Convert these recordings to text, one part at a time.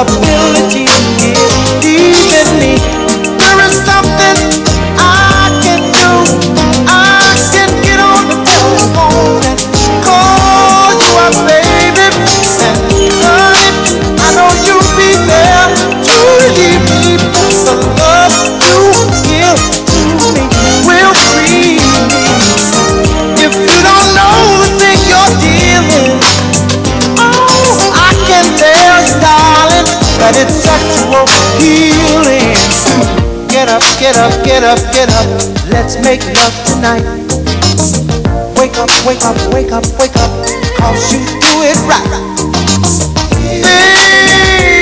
up that it's sexual healing. Get up, get up, get up, get up. Let's make love tonight. Wake up, wake up, wake up, wake up. Cause you do it right. Baby.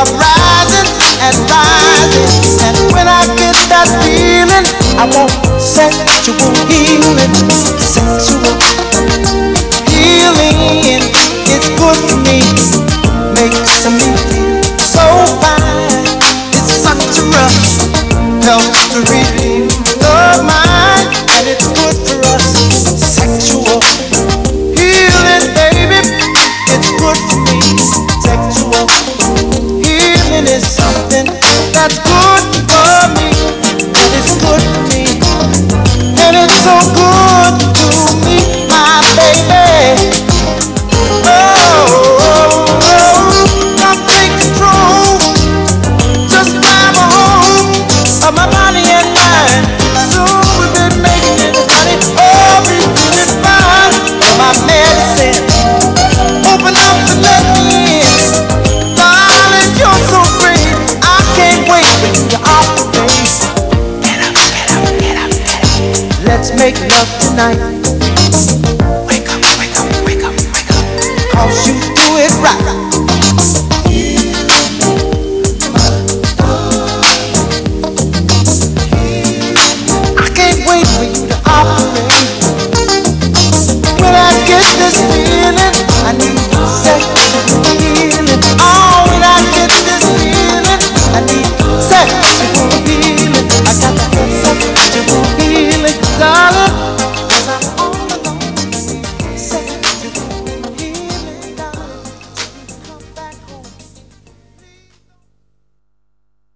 are rising and rising. And when I get that feeling, I want sexual healing. that's good for me, that is good for me, and it's so good to me, my baby. Oh, oh, oh, oh take control, just grab a hold of my. make love tonight. Wake up, wake up, wake up, wake up. Cause you do it right. I can't wait for you to operate. When I get this feeling, I need sex feeling. Oh, when I get this feeling, I need sex.